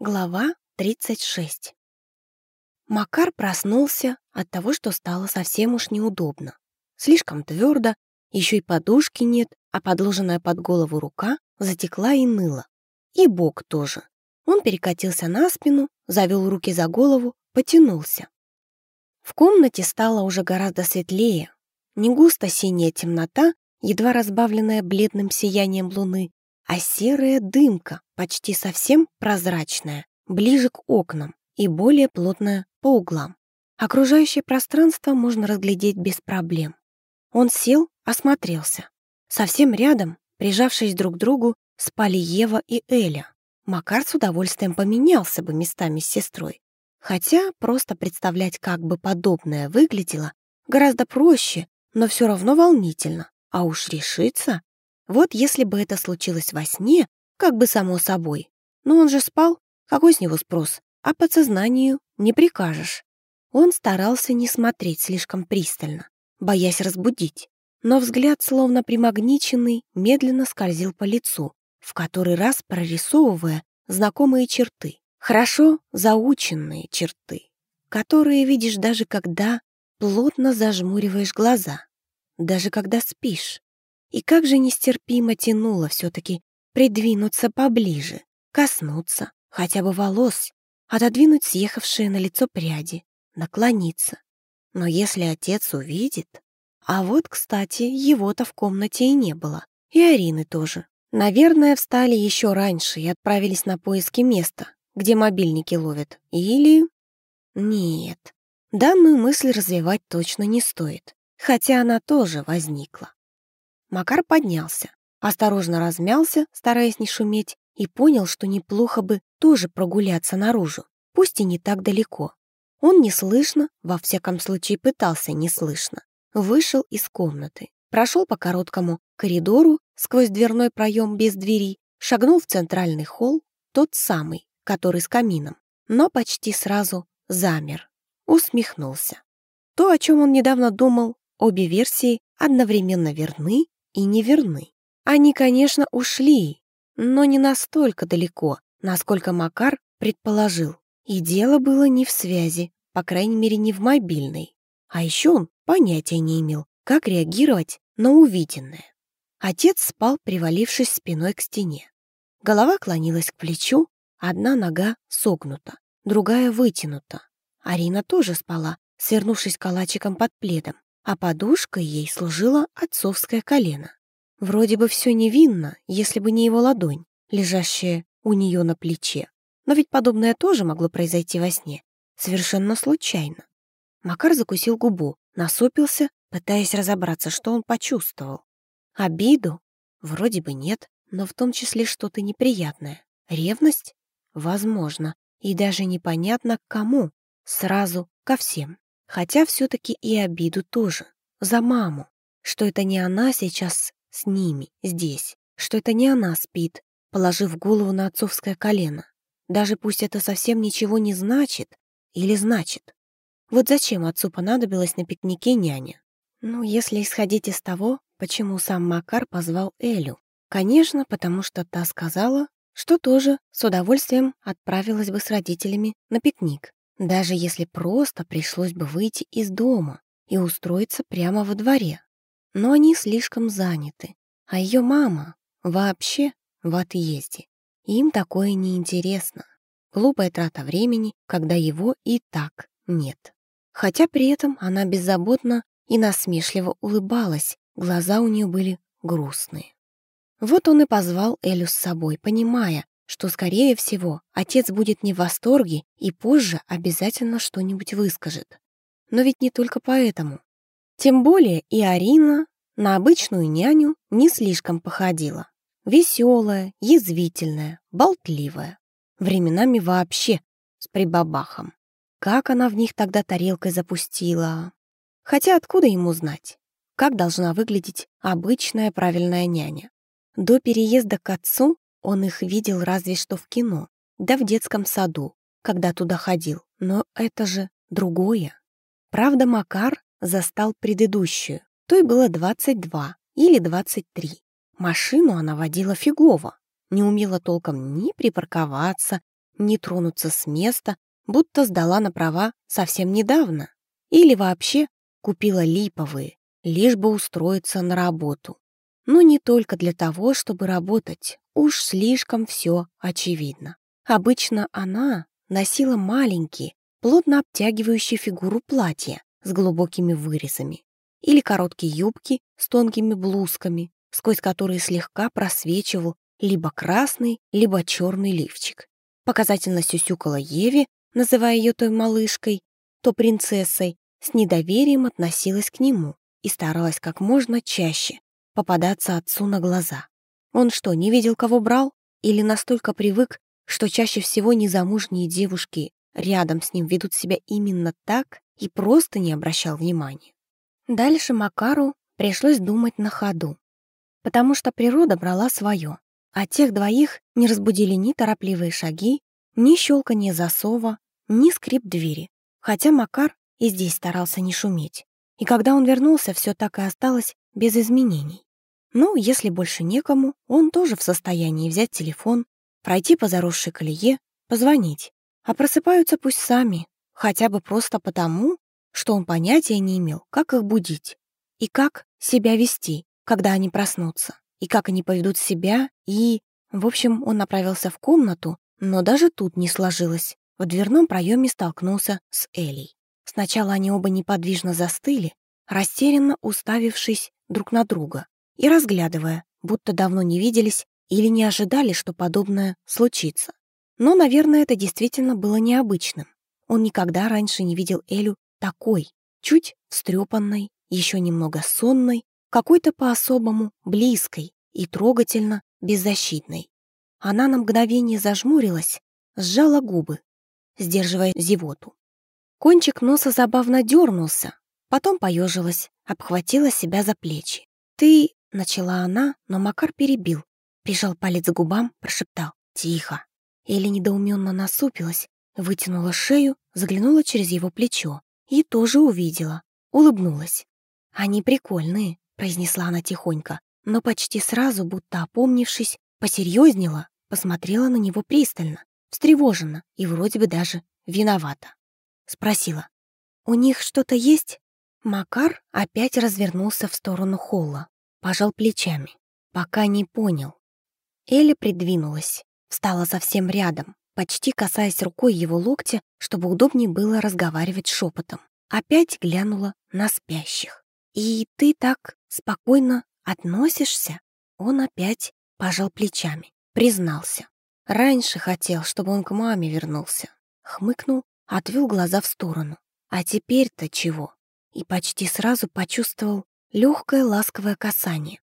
Глава 36. Макар проснулся от того, что стало совсем уж неудобно. Слишком твердо, еще и подушки нет, а подложенная под голову рука затекла и ныла. И бок тоже. Он перекатился на спину, завел руки за голову, потянулся. В комнате стало уже гораздо светлее. Не густо синяя темнота, едва разбавленная бледным сиянием луны, а серая дымка, почти совсем прозрачная, ближе к окнам и более плотная по углам. Окружающее пространство можно разглядеть без проблем. Он сел, осмотрелся. Совсем рядом, прижавшись друг к другу, спали Ева и Эля. Макар с удовольствием поменялся бы местами с сестрой. Хотя просто представлять, как бы подобное выглядело, гораздо проще, но все равно волнительно. А уж решиться вот если бы это случилось во сне, как бы само собой. Но он же спал, какой с него спрос? А подсознанию не прикажешь. Он старался не смотреть слишком пристально, боясь разбудить. Но взгляд, словно примагниченный, медленно скользил по лицу, в который раз прорисовывая знакомые черты. Хорошо заученные черты, которые видишь даже когда плотно зажмуриваешь глаза, даже когда спишь. И как же нестерпимо тянуло все-таки придвинуться поближе, коснуться хотя бы волос, отодвинуть съехавшие на лицо пряди, наклониться. Но если отец увидит... А вот, кстати, его-то в комнате и не было. И Арины тоже. Наверное, встали еще раньше и отправились на поиски места, где мобильники ловят. Или... Нет, данную мысль развивать точно не стоит, хотя она тоже возникла. Макар поднялся, осторожно размялся, стараясь не шуметь, и понял, что неплохо бы тоже прогуляться наружу, пусть и не так далеко. Он неслышно, во всяком случае пытался неслышно, вышел из комнаты, прошел по короткому коридору сквозь дверной проем без двери, шагнул в центральный холл, тот самый, который с камином, но почти сразу замер, усмехнулся. То, о чем он недавно думал, обе версии одновременно верны и не верны. Они, конечно, ушли, но не настолько далеко, насколько Макар предположил. И дело было не в связи, по крайней мере, не в мобильной. А еще он понятия не имел, как реагировать на увиденное. Отец спал, привалившись спиной к стене. Голова клонилась к плечу, одна нога согнута, другая вытянута. Арина тоже спала, свернувшись калачиком под пледом а подушкой ей служила отцовское колено. Вроде бы все невинно, если бы не его ладонь, лежащая у нее на плече. Но ведь подобное тоже могло произойти во сне, совершенно случайно. Макар закусил губу, насупился, пытаясь разобраться, что он почувствовал. Обиду? Вроде бы нет, но в том числе что-то неприятное. Ревность? Возможно. И даже непонятно к кому. Сразу ко всем. Хотя все-таки и обиду тоже. За маму. Что это не она сейчас с ними, здесь. Что это не она спит, положив голову на отцовское колено. Даже пусть это совсем ничего не значит. Или значит. Вот зачем отцу понадобилось на пикнике няня? Ну, если исходить из того, почему сам Макар позвал Элю. Конечно, потому что та сказала, что тоже с удовольствием отправилась бы с родителями на пикник. Даже если просто пришлось бы выйти из дома и устроиться прямо во дворе. Но они слишком заняты, а ее мама вообще в отъезде. Им такое неинтересно. Глупая трата времени, когда его и так нет. Хотя при этом она беззаботно и насмешливо улыбалась, глаза у нее были грустные. Вот он и позвал Элю с собой, понимая, что, скорее всего, отец будет не в восторге и позже обязательно что-нибудь выскажет. Но ведь не только поэтому. Тем более и Арина на обычную няню не слишком походила. Веселая, язвительная, болтливая. Временами вообще с прибабахом. Как она в них тогда тарелкой запустила. Хотя откуда ему знать, как должна выглядеть обычная правильная няня. До переезда к отцу он их видел разве что в кино, да в детском саду, когда туда ходил. Но это же другое. Правда, Макар застал предыдущую. Той было 22 или 23. Машину она водила фигово. Не умела толком ни припарковаться, не тронуться с места, будто сдала на права совсем недавно. Или вообще купила липовые, лишь бы устроиться на работу. Но не только для того, чтобы работать, уж слишком все очевидно. Обычно она носила маленькие, плотно обтягивающие фигуру платья с глубокими вырезами или короткие юбки с тонкими блузками, сквозь которые слегка просвечивал либо красный, либо черный лифчик. Показательно сюсюкала Еве, называя ее той малышкой, то принцессой, с недоверием относилась к нему и старалась как можно чаще попадаться отцу на глаза. Он что, не видел, кого брал? Или настолько привык, что чаще всего незамужние девушки рядом с ним ведут себя именно так и просто не обращал внимания? Дальше Макару пришлось думать на ходу, потому что природа брала свое, а тех двоих не разбудили ни торопливые шаги, ни щелканье засова, ни скрип двери, хотя Макар и здесь старался не шуметь. И когда он вернулся, все так и осталось без изменений. Ну, если больше некому, он тоже в состоянии взять телефон, пройти по заросшей колее, позвонить. А просыпаются пусть сами, хотя бы просто потому, что он понятия не имел, как их будить и как себя вести, когда они проснутся, и как они поведут себя, и... В общем, он направился в комнату, но даже тут не сложилось. В дверном проеме столкнулся с Элей. Сначала они оба неподвижно застыли, растерянно уставившись друг на друга и разглядывая, будто давно не виделись или не ожидали, что подобное случится. Но, наверное, это действительно было необычным. Он никогда раньше не видел Элю такой, чуть встрепанной, еще немного сонной, какой-то по-особому близкой и трогательно беззащитной. Она на мгновение зажмурилась, сжала губы, сдерживая зевоту. Кончик носа забавно дернулся, потом поежилась, обхватила себя за плечи. «Ты...» — начала она, но Макар перебил, прижал палец к губам, прошептал «Тихо». Или недоуменно насупилась, вытянула шею, заглянула через его плечо и тоже увидела, улыбнулась. «Они прикольные», — произнесла она тихонько, но почти сразу, будто опомнившись, посерьезнела, посмотрела на него пристально, встревоженно и вроде бы даже виновата. Спросила. «У них что-то есть?» Макар опять развернулся в сторону холла, пожал плечами, пока не понял. Эля придвинулась, встала совсем рядом, почти касаясь рукой его локтя, чтобы удобнее было разговаривать шепотом. Опять глянула на спящих. «И ты так спокойно относишься?» Он опять пожал плечами, признался. Раньше хотел, чтобы он к маме вернулся. Хмыкнул отвел глаза в сторону. А теперь-то чего? И почти сразу почувствовал легкое ласковое касание.